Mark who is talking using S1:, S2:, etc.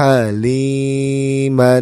S1: حليما.